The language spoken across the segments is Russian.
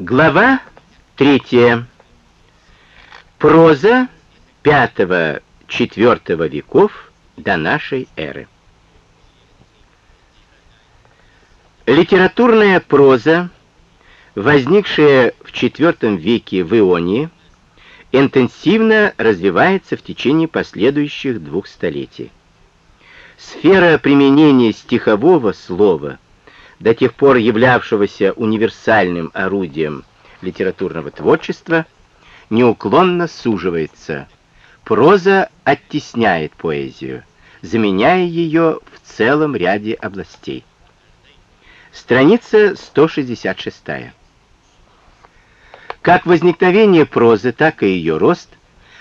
Глава третья. Проза V-IV веков до нашей эры. Литературная проза, возникшая в IV веке в Ионии, интенсивно развивается в течение последующих двух столетий. Сфера применения стихового слова, до тех пор являвшегося универсальным орудием литературного творчества, неуклонно суживается. Проза оттесняет поэзию, заменяя ее в целом ряде областей. Страница 166. Как возникновение прозы, так и ее рост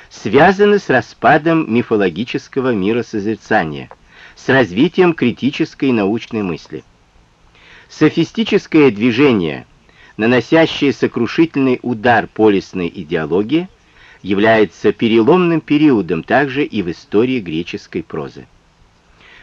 связаны с распадом мифологического миросозерцания, с развитием критической научной мысли. Софистическое движение, наносящее сокрушительный удар полисной идеологии, является переломным периодом также и в истории греческой прозы.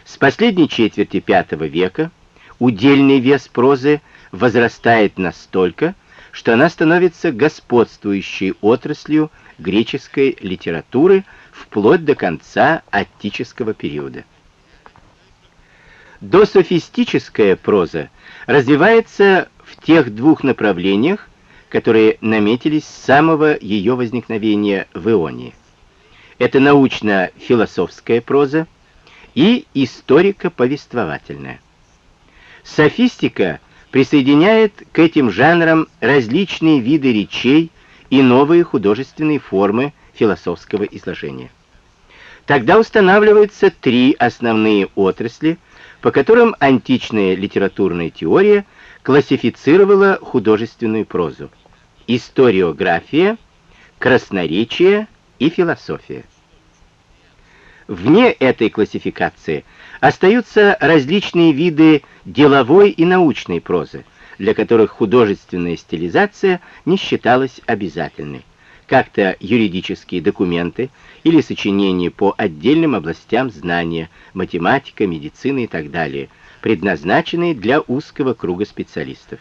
С последней четверти V века удельный вес прозы возрастает настолько, что она становится господствующей отраслью греческой литературы вплоть до конца аттического периода. Дософистическая проза развивается в тех двух направлениях, которые наметились с самого ее возникновения в Ионии. Это научно-философская проза и историко-повествовательная. Софистика присоединяет к этим жанрам различные виды речей и новые художественные формы философского изложения. Тогда устанавливаются три основные отрасли – по которым античная литературная теория классифицировала художественную прозу. Историография, красноречие и философия. Вне этой классификации остаются различные виды деловой и научной прозы, для которых художественная стилизация не считалась обязательной как-то юридические документы или сочинения по отдельным областям знания, математика, медицина и так далее, предназначенные для узкого круга специалистов.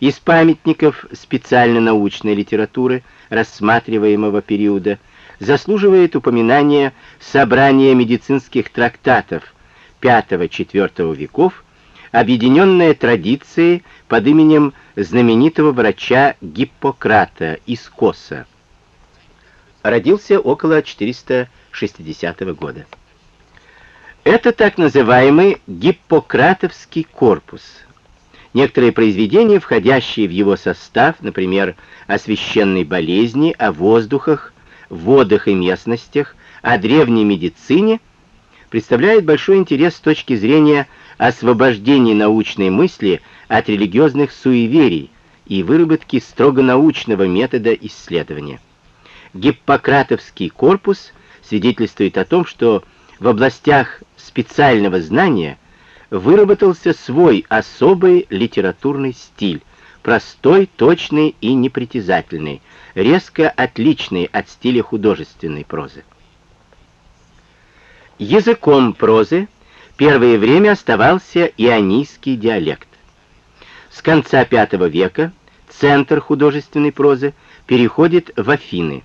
Из памятников специально научной литературы рассматриваемого периода заслуживает упоминания собрание медицинских трактатов V-IV веков, объединенная традицией под именем знаменитого врача Гиппократа из Коса. Родился около 460 года. Это так называемый Гиппократовский корпус. Некоторые произведения, входящие в его состав, например, о священной болезни, о воздухах, водах и местностях, о древней медицине, представляют большой интерес с точки зрения освобождения научной мысли от религиозных суеверий и выработки строго научного метода исследования. Гиппократовский корпус свидетельствует о том, что в областях специального знания выработался свой особый литературный стиль, простой, точный и непритязательный, резко отличный от стиля художественной прозы. Языком прозы первое время оставался ионийский диалект. С конца V века центр художественной прозы переходит в Афины.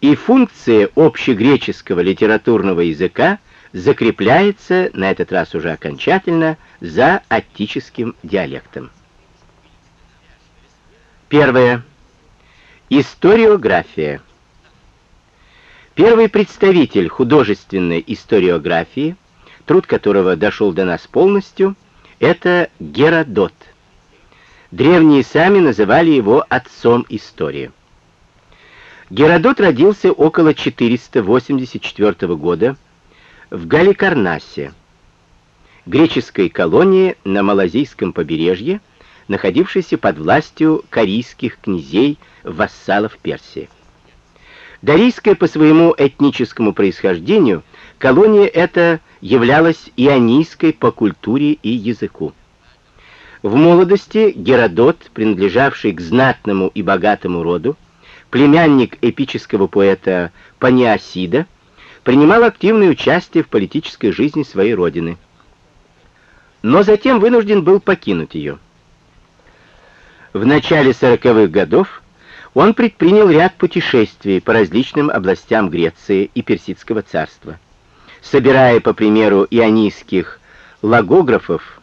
И функция общегреческого литературного языка закрепляется, на этот раз уже окончательно, за аттическим диалектом. Первое. Историография. Первый представитель художественной историографии, труд которого дошел до нас полностью – это Геродот. Древние сами называли его отцом истории. Геродот родился около 484 года в Галикарнасе, греческой колонии на Малазийском побережье, находившейся под властью корейских князей, вассалов Персии. Дарийская по своему этническому происхождению колония эта являлась ионийской по культуре и языку. В молодости Геродот, принадлежавший к знатному и богатому роду, племянник эпического поэта Паниасида, принимал активное участие в политической жизни своей родины. Но затем вынужден был покинуть ее. В начале сороковых годов он предпринял ряд путешествий по различным областям Греции и Персидского царства, собирая, по примеру ионийских логографов,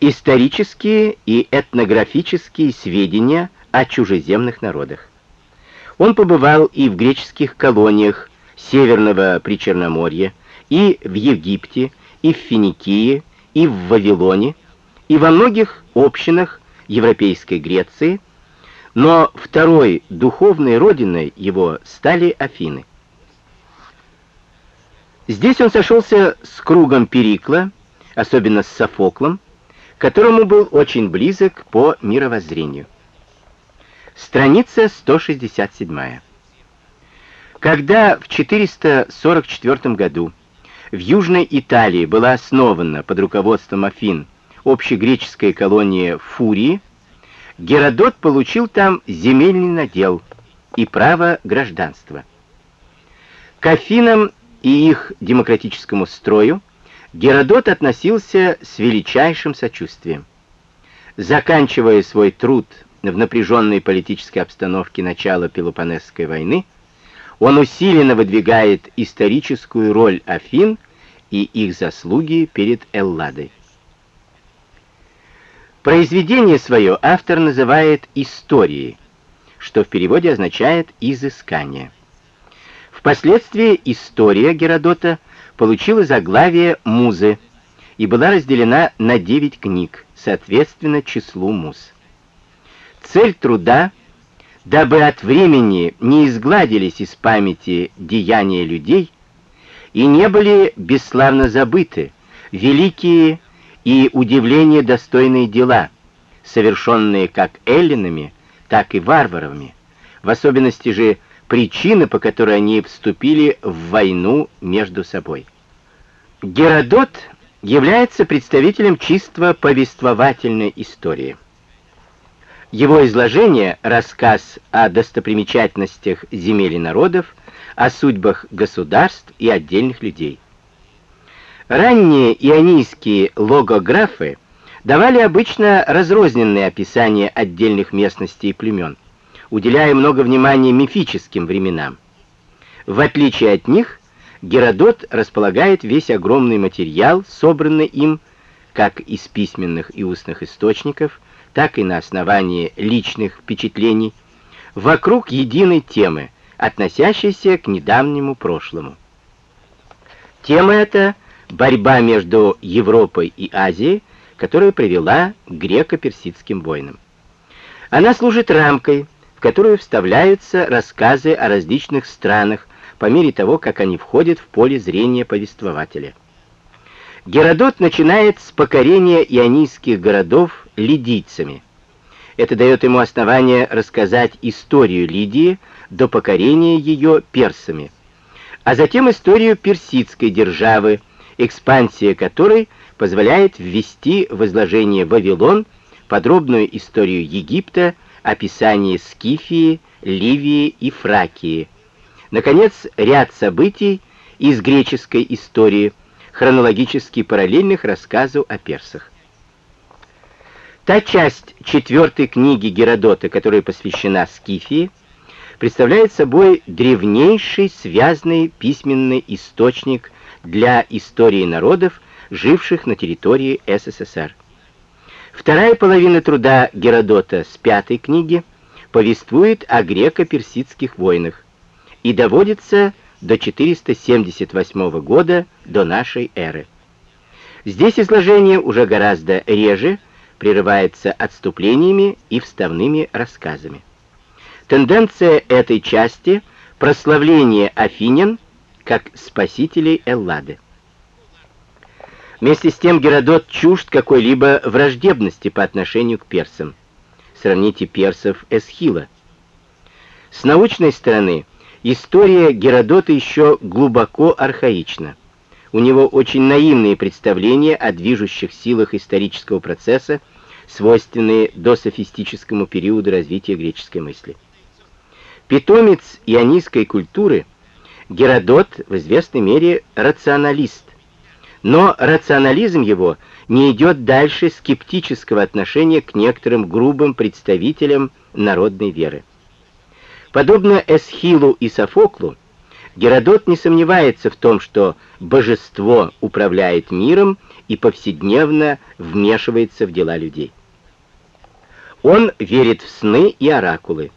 исторические и этнографические сведения о чужеземных народах. Он побывал и в греческих колониях Северного Причерноморья, и в Египте, и в Финикии, и в Вавилоне, и во многих общинах Европейской Греции, но второй духовной родиной его стали Афины. Здесь он сошелся с кругом Перикла, особенно с Софоклом, которому был очень близок по мировоззрению. Страница 167. Когда в 444 году в Южной Италии была основана под руководством Афин общегреческая колония Фурии, Геродот получил там земельный надел и право гражданства. К Афинам и их демократическому строю Геродот относился с величайшим сочувствием. Заканчивая свой труд в напряженной политической обстановке начала Пелопонесской войны, он усиленно выдвигает историческую роль Афин и их заслуги перед Элладой. Произведение свое автор называет историей, что в переводе означает «изыскание». Впоследствии история Геродота получила заглавие «Музы» и была разделена на девять книг, соответственно числу муз. Цель труда, дабы от времени не изгладились из памяти деяния людей и не были бесславно забыты великие и удивление достойные дела, совершенные как эллинами, так и варварами, в особенности же причины, по которой они вступили в войну между собой. Геродот является представителем чисто повествовательной истории. Его изложение — рассказ о достопримечательностях земель и народов, о судьбах государств и отдельных людей. Ранние ионийские логографы давали обычно разрозненные описания отдельных местностей и племен, уделяя много внимания мифическим временам. В отличие от них, Геродот располагает весь огромный материал, собранный им как из письменных и устных источников, так и на основании личных впечатлений, вокруг единой темы, относящейся к недавнему прошлому. Тема эта борьба между Европой и Азией, которая привела к греко-персидским войнам. Она служит рамкой, которую вставляются рассказы о различных странах по мере того, как они входят в поле зрения повествователя. Геродот начинает с покорения ионийских городов лидийцами. Это дает ему основание рассказать историю Лидии до покорения ее персами, а затем историю персидской державы, экспансия которой позволяет ввести в изложение Вавилон подробную историю Египта, описание Скифии, Ливии и Фракии. Наконец, ряд событий из греческой истории, хронологически параллельных рассказу о персах. Та часть четвертой книги Геродота, которая посвящена Скифии, представляет собой древнейший связанный письменный источник для истории народов, живших на территории СССР. Вторая половина труда Геродота с пятой книги повествует о греко-персидских войнах и доводится до 478 года до нашей эры. Здесь изложение уже гораздо реже, прерывается отступлениями и вставными рассказами. Тенденция этой части — прославление афинян как спасителей Эллады. Вместе с тем Геродот чужд какой-либо враждебности по отношению к персам. Сравните персов Эсхила. С научной стороны история Геродота еще глубоко архаична. У него очень наивные представления о движущих силах исторического процесса, свойственные дософистическому периоду развития греческой мысли. Питомец ионийской культуры – Геродот в известной мере рационалист, но рационализм его не идет дальше скептического отношения к некоторым грубым представителям народной веры. Подобно Эсхилу и Софоклу, Геродот не сомневается в том, что божество управляет миром и повседневно вмешивается в дела людей. Он верит в сны и оракулы.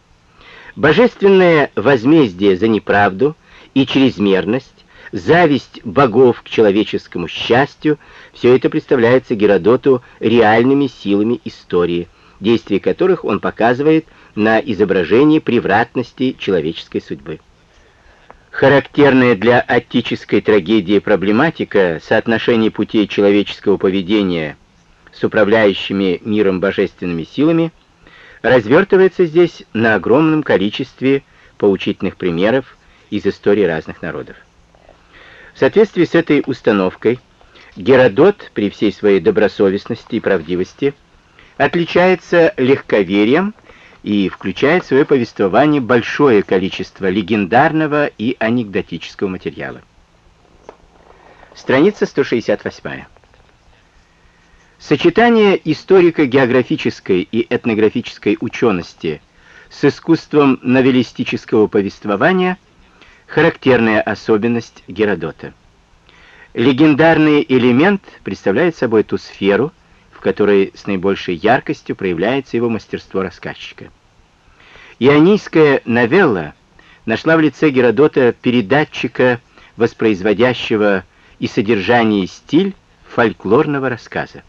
Божественное возмездие за неправду и чрезмерность, зависть богов к человеческому счастью, все это представляется Геродоту реальными силами истории, действия которых он показывает на изображении превратности человеческой судьбы. Характерная для аттической трагедии проблематика соотношения путей человеческого поведения с управляющими миром божественными силами развертывается здесь на огромном количестве поучительных примеров из истории разных народов. В соответствии с этой установкой Геродот при всей своей добросовестности и правдивости отличается легковерием и включает в свое повествование большое количество легендарного и анекдотического материала. Страница 168. Сочетание историко-географической и этнографической учености с искусством новеллистического повествования – характерная особенность Геродота. Легендарный элемент представляет собой ту сферу, в которой с наибольшей яркостью проявляется его мастерство рассказчика. Ионийская новелла нашла в лице Геродота передатчика, воспроизводящего и содержание и стиль фольклорного рассказа.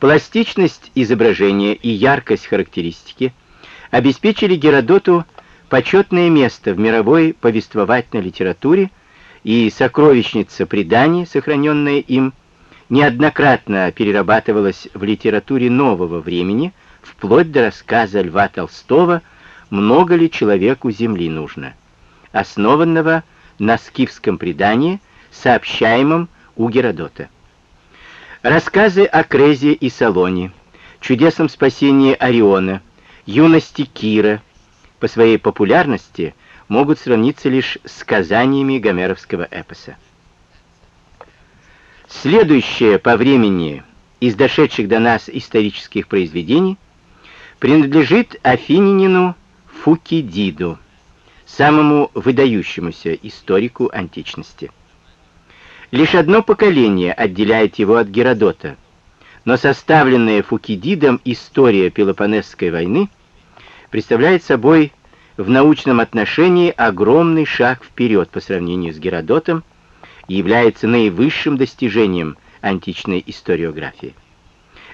Пластичность изображения и яркость характеристики обеспечили Геродоту почетное место в мировой повествовательной литературе и сокровищница преданий, сохраненная им, неоднократно перерабатывалась в литературе нового времени, вплоть до рассказа Льва Толстого «Много ли человеку земли нужно?», основанного на скифском предании, сообщаемом у Геродота. Рассказы о Крезе и Салоне, чудесном спасении Ориона, юности Кира, по своей популярности могут сравниться лишь с сказаниями гомеровского эпоса. Следующее по времени из дошедших до нас исторических произведений принадлежит афининину Фукидиду, самому выдающемуся историку античности. Лишь одно поколение отделяет его от Геродота, но составленная Фукидидом история Пелопонесской войны – представляет собой в научном отношении огромный шаг вперед по сравнению с Геродотом и является наивысшим достижением античной историографии.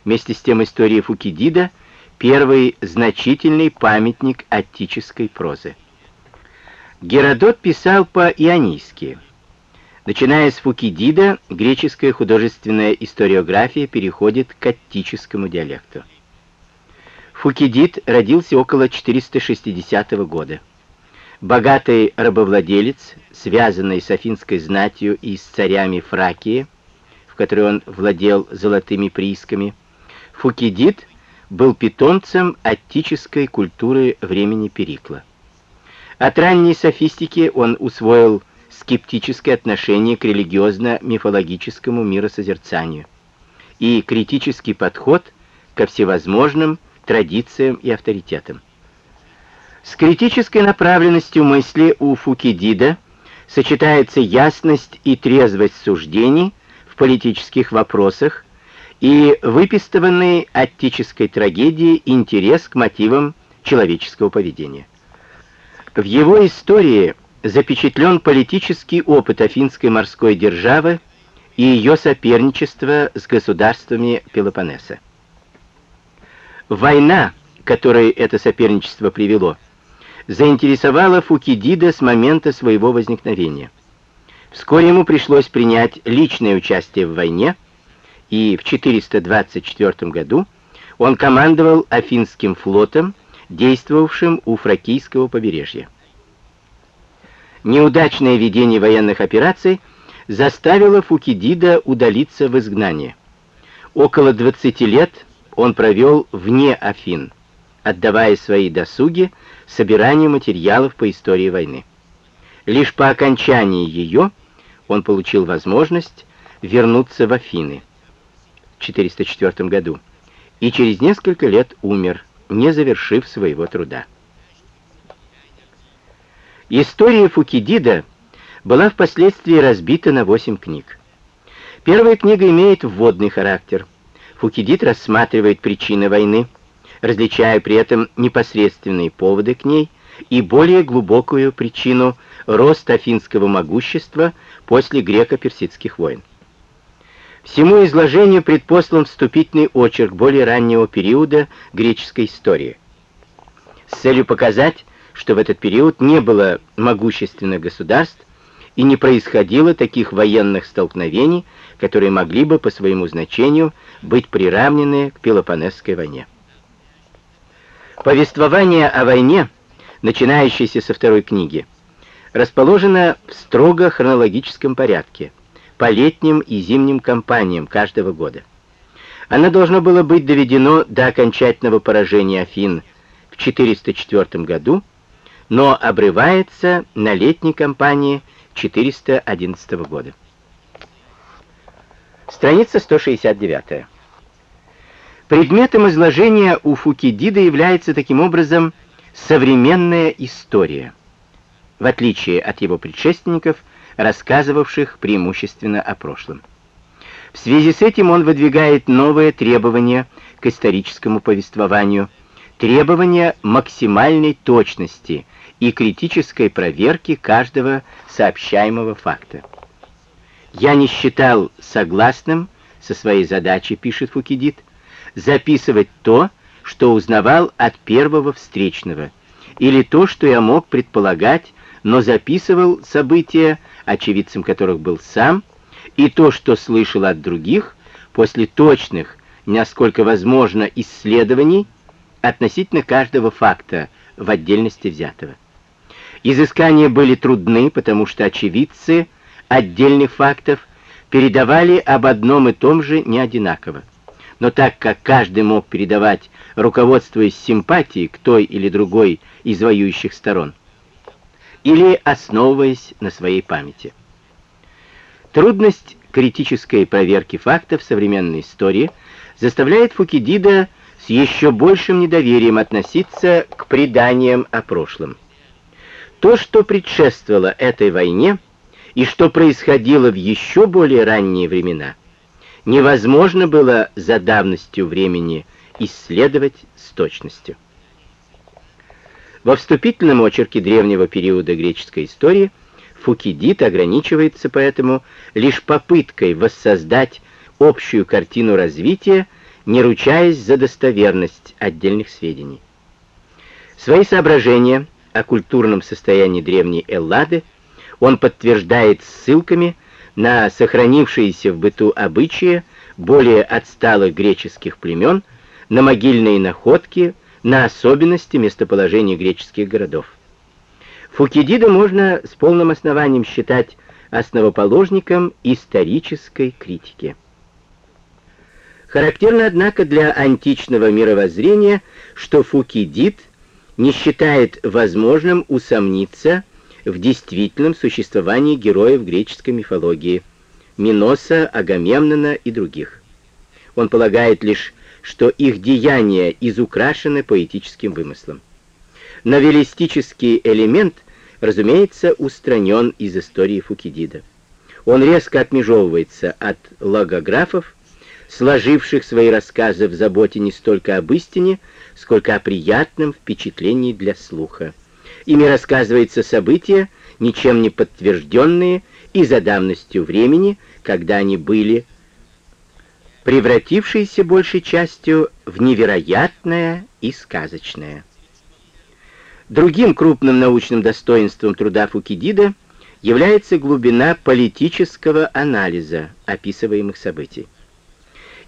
Вместе с тем история Фукидида — первый значительный памятник аттической прозы. Геродот писал по-ионийски. Начиная с Фукидида, греческая художественная историография переходит к аттическому диалекту. Фукидид родился около 460 года. Богатый рабовладелец, связанный с афинской знатью и с царями Фракии, в которой он владел золотыми приисками, Фукидид был питомцем аттической культуры времени Перикла. От ранней софистики он усвоил скептическое отношение к религиозно-мифологическому миросозерцанию и критический подход ко всевозможным традициям и авторитетам. С критической направленностью мысли у Фукидида сочетается ясность и трезвость суждений в политических вопросах и выпистыванный аттической трагедии интерес к мотивам человеческого поведения. В его истории запечатлен политический опыт афинской морской державы и ее соперничество с государствами Пелопоннеса. Война, которой это соперничество привело, заинтересовала Фукидида с момента своего возникновения. Вскоре ему пришлось принять личное участие в войне, и в 424 году он командовал Афинским флотом, действовавшим у Фракийского побережья. Неудачное ведение военных операций заставило Фукидида удалиться в изгнание. Около 20 лет он провел вне Афин, отдавая свои досуги собиранию материалов по истории войны. Лишь по окончании ее он получил возможность вернуться в Афины в 404 году и через несколько лет умер, не завершив своего труда. История Фукидида была впоследствии разбита на восемь книг. Первая книга имеет вводный характер. Фукидид рассматривает причины войны, различая при этом непосредственные поводы к ней и более глубокую причину роста афинского могущества после греко-персидских войн. Всему изложению предпослан вступительный очерк более раннего периода греческой истории. С целью показать, что в этот период не было могущественных государств и не происходило таких военных столкновений, которые могли бы по своему значению быть приравнены к Пелопонесской войне. Повествование о войне, начинающееся со второй книги, расположено в строго хронологическом порядке – по летним и зимним кампаниям каждого года. Оно должно было быть доведено до окончательного поражения Афин в 404 году, но обрывается на летней кампании 411 года. Страница 169. Предметом изложения у Фукидида является таким образом современная история. В отличие от его предшественников – рассказывавших преимущественно о прошлом. В связи с этим он выдвигает новые требования к историческому повествованию, требования максимальной точности и критической проверки каждого сообщаемого факта. «Я не считал согласным со своей задачей», — пишет Фукидид, «записывать то, что узнавал от первого встречного, или то, что я мог предполагать, но записывал события, очевидцем которых был сам, и то, что слышал от других, после точных, насколько возможно, исследований относительно каждого факта в отдельности взятого. Изыскания были трудны, потому что очевидцы отдельных фактов передавали об одном и том же не одинаково. Но так как каждый мог передавать, руководствуясь симпатией к той или другой из воюющих сторон, или основываясь на своей памяти. Трудность критической проверки фактов современной истории заставляет Фукидида с еще большим недоверием относиться к преданиям о прошлом. То, что предшествовало этой войне и что происходило в еще более ранние времена, невозможно было за давностью времени исследовать с точностью. Во вступительном очерке древнего периода греческой истории Фукидид ограничивается поэтому лишь попыткой воссоздать общую картину развития, не ручаясь за достоверность отдельных сведений. Свои соображения о культурном состоянии древней Эллады он подтверждает ссылками на сохранившиеся в быту обычаи более отсталых греческих племен, на могильные находки, на особенности местоположения греческих городов. Фукидида можно с полным основанием считать основоположником исторической критики. Характерно, однако, для античного мировоззрения, что Фукидид не считает возможным усомниться в действительном существовании героев греческой мифологии Миноса, Агамемнона и других. Он полагает лишь, что их деяния изукрашены поэтическим вымыслом. Новеллистический элемент, разумеется, устранен из истории Фукидида. Он резко отмежевывается от логографов, сложивших свои рассказы в заботе не столько об истине, сколько о приятном впечатлении для слуха. Ими рассказываются события, ничем не подтвержденные и за давностью времени, когда они были, превратившиеся большей частью в невероятное и сказочное. Другим крупным научным достоинством труда Фукидида является глубина политического анализа описываемых событий.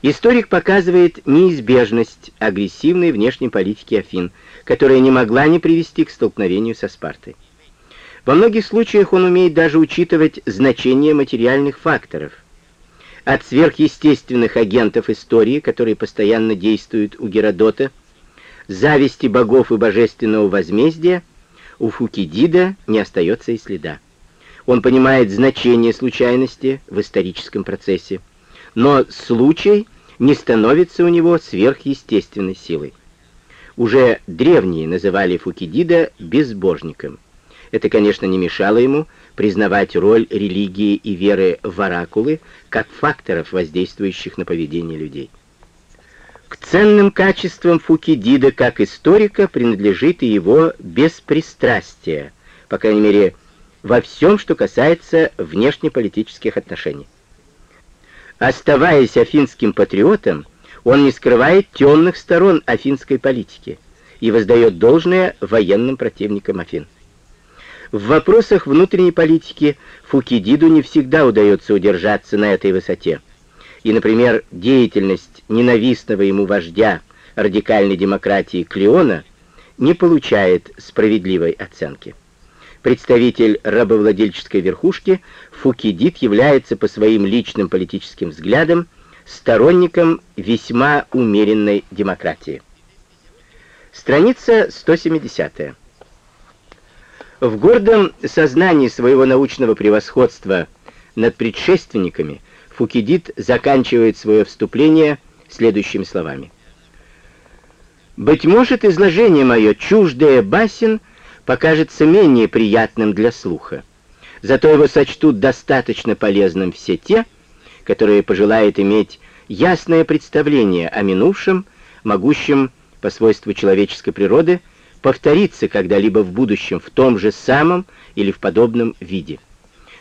Историк показывает неизбежность агрессивной внешней политики Афин, которая не могла не привести к столкновению со Спартой. Во многих случаях он умеет даже учитывать значение материальных факторов – от сверхъестественных агентов истории, которые постоянно действуют у Геродота, зависти богов и божественного возмездия, у Фукидида не остается и следа. Он понимает значение случайности в историческом процессе, но случай не становится у него сверхъестественной силой. Уже древние называли Фукидида безбожником. Это, конечно, не мешало ему признавать роль религии и веры в оракулы как факторов, воздействующих на поведение людей. К ценным качествам Фукидида как историка принадлежит и его беспристрастие, по крайней мере, во всем, что касается внешнеполитических отношений. Оставаясь афинским патриотом, он не скрывает темных сторон афинской политики и воздает должное военным противникам Афин. В вопросах внутренней политики Фукидиду не всегда удается удержаться на этой высоте. И, например, деятельность ненавистного ему вождя радикальной демократии Клеона не получает справедливой оценки. Представитель рабовладельческой верхушки Фукидид является по своим личным политическим взглядам сторонником весьма умеренной демократии. Страница 170. В гордом сознании своего научного превосходства над предшественниками Фукидид заканчивает свое вступление следующими словами. «Быть может, изложение мое, чуждое басен, покажется менее приятным для слуха. Зато его сочтут достаточно полезным все те, которые пожелают иметь ясное представление о минувшем, могущем по свойству человеческой природы повториться когда-либо в будущем в том же самом или в подобном виде.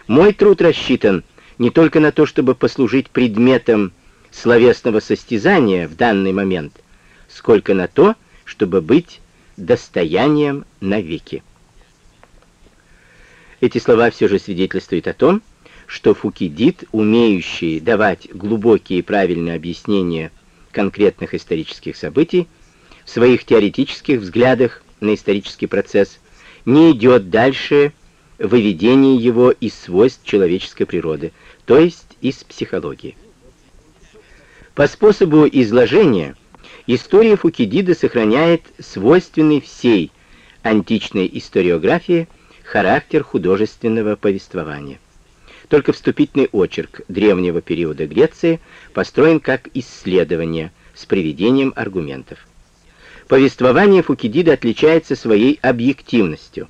Мой труд рассчитан не только на то, чтобы послужить предметом словесного состязания в данный момент, сколько на то, чтобы быть достоянием навеки. Эти слова все же свидетельствуют о том, что Фукидид, умеющий давать глубокие и правильные объяснения конкретных исторических событий, в своих теоретических взглядах на исторический процесс не идет дальше выведения его из свойств человеческой природы, то есть из психологии. По способу изложения история Фукидида сохраняет свойственный всей античной историографии характер художественного повествования. Только вступительный очерк древнего периода Греции построен как исследование с приведением аргументов. Повествование Фукидида отличается своей объективностью.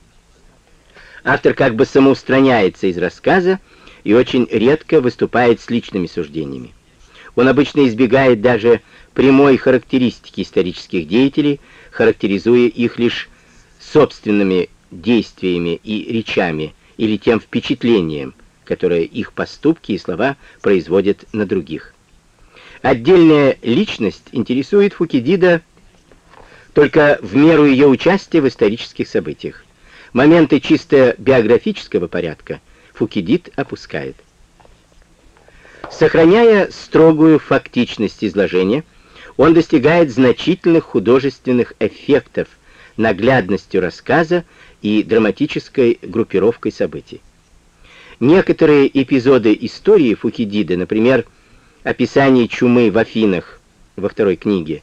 Автор как бы самоустраняется из рассказа и очень редко выступает с личными суждениями. Он обычно избегает даже прямой характеристики исторических деятелей, характеризуя их лишь собственными действиями и речами или тем впечатлением, которое их поступки и слова производят на других. Отдельная личность интересует Фукидида только в меру ее участия в исторических событиях. Моменты чисто биографического порядка Фукидид опускает. Сохраняя строгую фактичность изложения, он достигает значительных художественных эффектов наглядностью рассказа и драматической группировкой событий. Некоторые эпизоды истории Фукидида, например, описание чумы в Афинах во второй книге,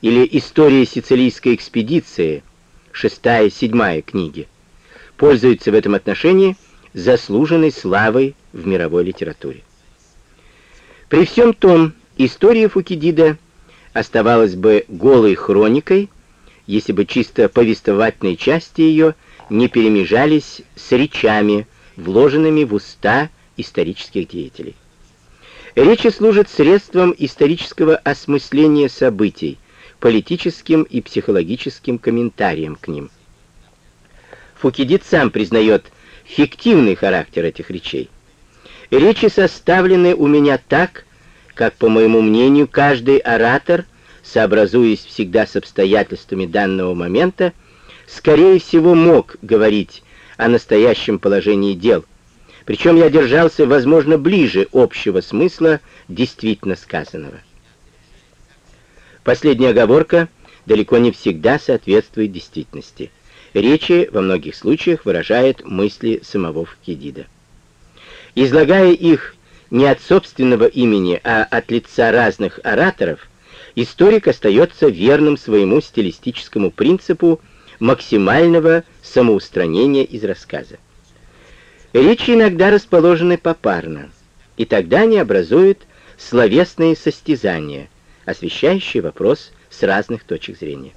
или история сицилийской экспедиции, шестая, седьмая книги, пользуются в этом отношении заслуженной славой в мировой литературе. При всем том, история Фукидида оставалась бы голой хроникой, если бы чисто повествовательные части ее не перемежались с речами, вложенными в уста исторических деятелей. Речи служат средством исторического осмысления событий, политическим и психологическим комментарием к ним. Фукидид сам признает фиктивный характер этих речей. Речи составлены у меня так, как, по моему мнению, каждый оратор, сообразуясь всегда с обстоятельствами данного момента, скорее всего мог говорить о настоящем положении дел, причем я держался, возможно, ближе общего смысла действительно сказанного. Последняя оговорка далеко не всегда соответствует действительности. Речи во многих случаях выражают мысли самого Фукидида. Излагая их не от собственного имени, а от лица разных ораторов, историк остается верным своему стилистическому принципу максимального самоустранения из рассказа. Речи иногда расположены попарно, и тогда они образуют словесные состязания, освещающий вопрос с разных точек зрения.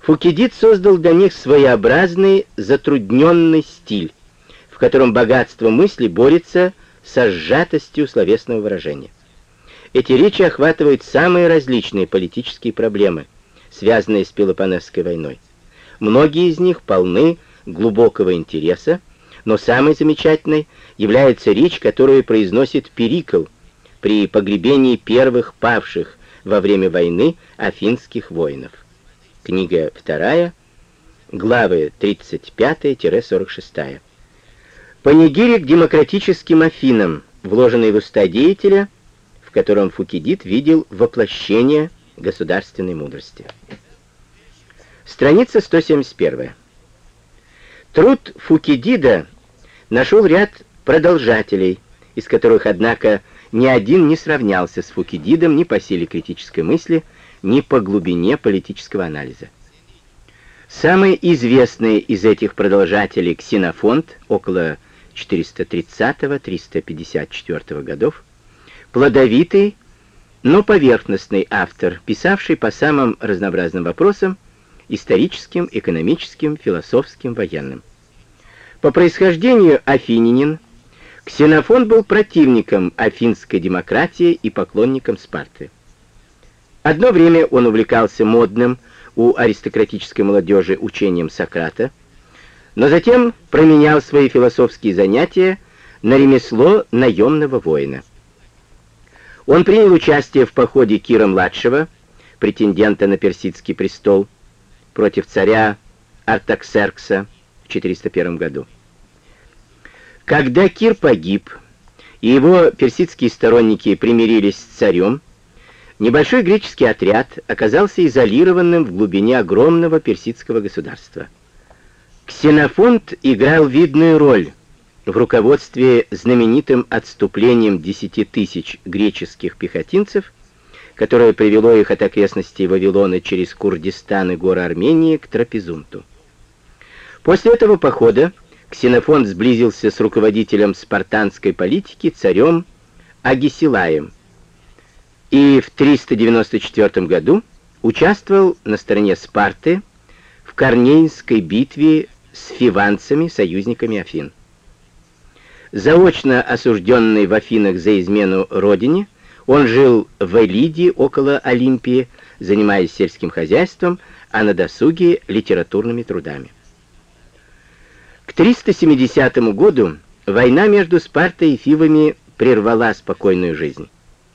Фукидид создал для них своеобразный затрудненный стиль, в котором богатство мысли борется со сжатостью словесного выражения. Эти речи охватывают самые различные политические проблемы, связанные с Пелопонесской войной. Многие из них полны глубокого интереса, но самой замечательной является речь, которую произносит Перикл при погребении первых павших во время войны афинских воинов. Книга 2, главы 35-46. Панигирик демократическим Афинам, вложенный в уста деятеля, в котором Фукидид видел воплощение государственной мудрости. Страница 171. Труд Фукидида нашел ряд продолжателей, из которых, однако, ни один не сравнялся с Фукидидом ни по силе критической мысли, ни по глубине политического анализа. Самый известный из этих продолжателей Ксенофонт около 430-354 годов, плодовитый, но поверхностный автор, писавший по самым разнообразным вопросам, историческим, экономическим, философским, военным. По происхождению афининин, Ксенофон был противником афинской демократии и поклонником Спарты. Одно время он увлекался модным у аристократической молодежи учением Сократа, но затем променял свои философские занятия на ремесло наемного воина. Он принял участие в походе Кира-младшего, претендента на персидский престол, против царя Артаксеркса в 401 году. Когда Кир погиб, и его персидские сторонники примирились с царем, небольшой греческий отряд оказался изолированным в глубине огромного персидского государства. Ксенофонт играл видную роль в руководстве знаменитым отступлением 10 тысяч греческих пехотинцев, которое привело их от окрестностей Вавилона через Курдистан и горы Армении к Трапезунту. После этого похода Ксенофонт сблизился с руководителем спартанской политики царем Агисилаем и в 394 году участвовал на стороне Спарты в Корнеинской битве с фиванцами, союзниками Афин. Заочно осужденный в Афинах за измену родине, он жил в Элиде около Олимпии, занимаясь сельским хозяйством, а на досуге литературными трудами. К 370 году война между Спартой и Фивами прервала спокойную жизнь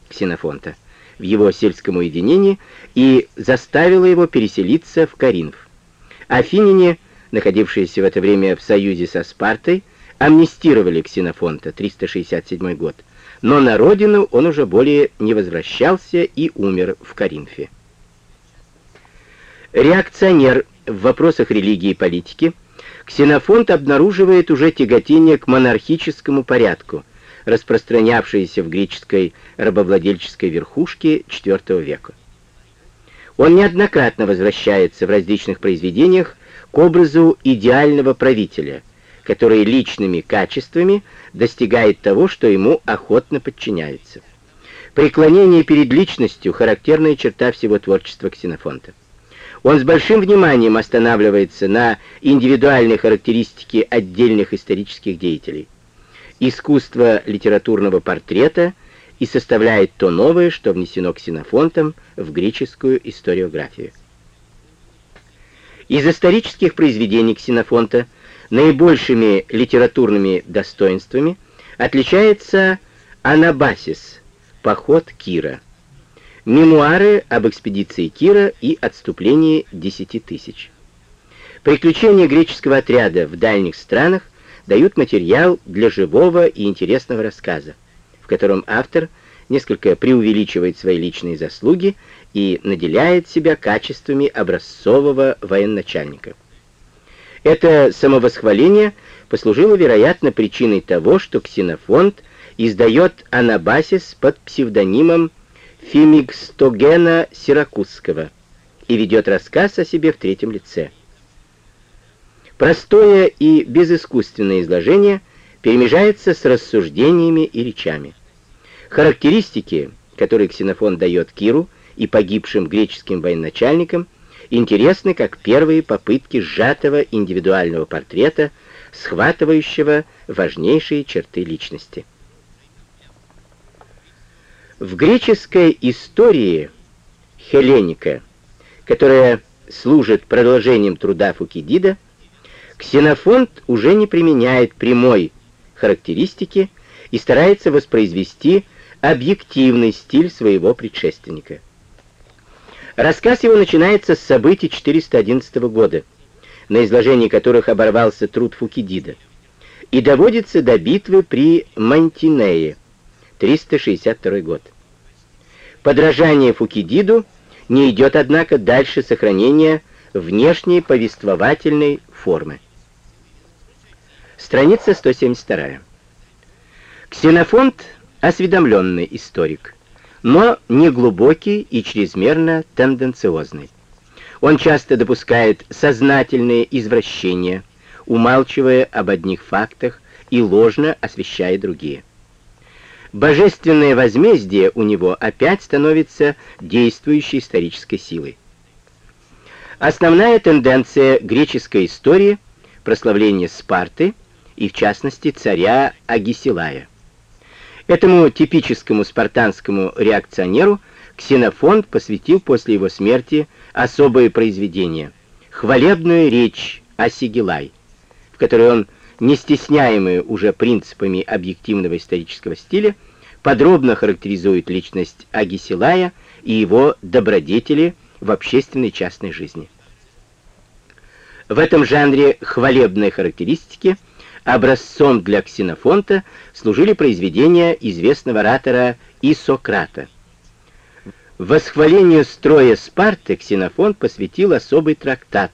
Ксенофонта в его сельском уединении и заставила его переселиться в Каринф. Афиняне, находившиеся в это время в союзе со Спартой, амнистировали Ксенофонта, 367 год, но на родину он уже более не возвращался и умер в Каринфе. Реакционер в вопросах религии и политики – Ксенофонт обнаруживает уже тяготение к монархическому порядку, распространявшееся в греческой рабовладельческой верхушке IV века. Он неоднократно возвращается в различных произведениях к образу идеального правителя, который личными качествами достигает того, что ему охотно подчиняется. Преклонение перед личностью – характерная черта всего творчества Ксенофонта. Он с большим вниманием останавливается на индивидуальной характеристике отдельных исторических деятелей. Искусство литературного портрета и составляет то новое, что внесено ксенофонтом в греческую историографию. Из исторических произведений Ксенофонта наибольшими литературными достоинствами отличается «Анабасис» — «Поход Кира», Мемуары об экспедиции Кира и отступлении десяти тысяч. Приключения греческого отряда в дальних странах дают материал для живого и интересного рассказа, в котором автор несколько преувеличивает свои личные заслуги и наделяет себя качествами образцового военачальника. Это самовосхваление послужило, вероятно, причиной того, что Ксенофонт издает Анабасис под псевдонимом Фимикстогена Сиракузского и ведет рассказ о себе в третьем лице. Простое и безыскусственное изложение перемежается с рассуждениями и речами. Характеристики которые Ксенофон дает Киру и погибшим греческим военачальникам, интересны как первые попытки сжатого индивидуального портрета, схватывающего важнейшие черты личности. В греческой истории Хеленика, которая служит продолжением труда Фукидида, Ксенофонт уже не применяет прямой характеристики и старается воспроизвести объективный стиль своего предшественника. Рассказ его начинается с событий 411 года, на изложении которых оборвался труд Фукидида, и доводится до битвы при Мантинее, 362 год. Подражание Фукидиду не идет, однако, дальше сохранения внешней повествовательной формы. Страница 172. Ксенофонт — осведомленный историк, но не глубокий и чрезмерно тенденциозный. Он часто допускает сознательные извращения, умалчивая об одних фактах и ложно освещая другие. Божественное возмездие у него опять становится действующей исторической силой. Основная тенденция греческой истории — прославление Спарты — и в частности царя Агисилая. Этому типическому спартанскому реакционеру Ксенофонт посвятил после его смерти особое произведение — хвалебную речь о Сигилай, в которой он, не стесняемый уже принципами объективного исторического стиля, подробно характеризует личность Агисилая и его добродетели в общественной частной жизни. В этом жанре хвалебной характеристики – Образцом для Ксенофонта служили произведения известного оратора Исократа. Восхвалению строя Спарты Ксенофонт посвятил особый трактат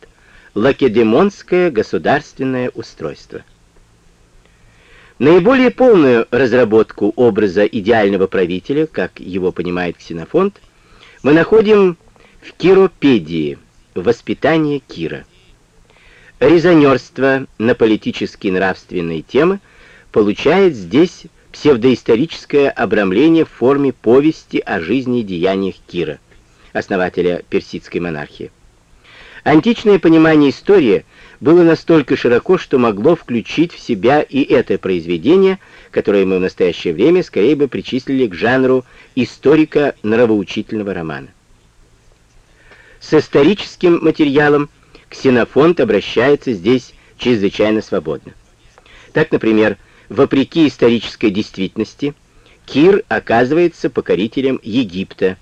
«Лакедемонское государственное устройство». Наиболее полную разработку образа идеального правителя, как его понимает Ксенофонт, мы находим в Киропедии «Воспитание Кира». Резонерство на политические нравственные темы получает здесь псевдоисторическое обрамление в форме повести о жизни и деяниях Кира, основателя персидской монархии. Античное понимание истории было настолько широко, что могло включить в себя и это произведение, которое мы в настоящее время скорее бы причислили к жанру историко-нравоучительного романа. С историческим материалом Ксенофонт обращается здесь чрезвычайно свободно. Так, например, вопреки исторической действительности, Кир оказывается покорителем Египта.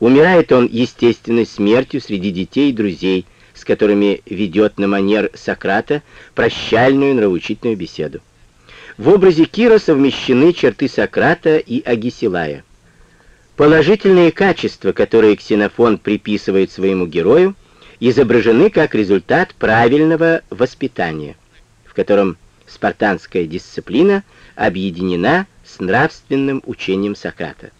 Умирает он естественной смертью среди детей и друзей, с которыми ведет на манер Сократа прощальную нравоучительную беседу. В образе Кира совмещены черты Сократа и Агисилая. Положительные качества, которые Ксенофон приписывает своему герою, изображены как результат правильного воспитания, в котором спартанская дисциплина объединена с нравственным учением Сократа.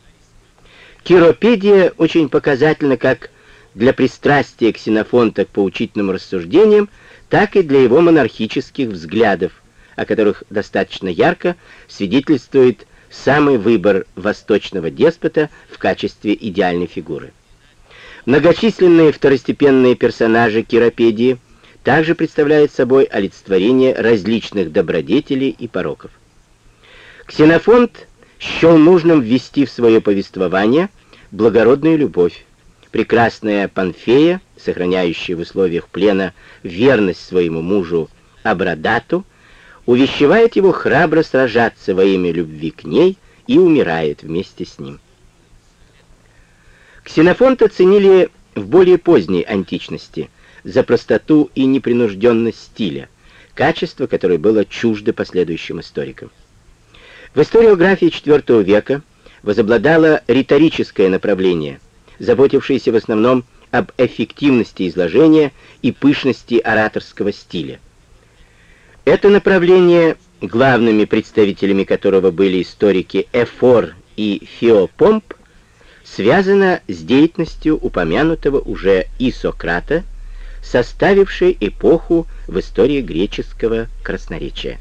Киропедия очень показательна как для пристрастия Ксенофонта к поучительным рассуждениям, так и для его монархических взглядов, о которых достаточно ярко свидетельствует самый выбор восточного деспота в качестве идеальной фигуры. Многочисленные второстепенные персонажи Киропедии также представляют собой олицетворение различных добродетелей и пороков. Ксенофонт счел нужным ввести в свое повествование благородную любовь. Прекрасная Панфея, сохраняющая в условиях плена верность своему мужу Абрадату, увещевает его храбро сражаться во имя любви к ней и умирает вместе с ним. Ксенофонта ценили в более поздней античности за простоту и непринужденность стиля, качество, которое было чуждо последующим историкам. В историографии IV века возобладало риторическое направление, заботившееся в основном об эффективности изложения и пышности ораторского стиля. Это направление, главными представителями которого были историки Эфор и Феопомп, связана с деятельностью упомянутого уже и Сократа, составившей эпоху в истории греческого красноречия.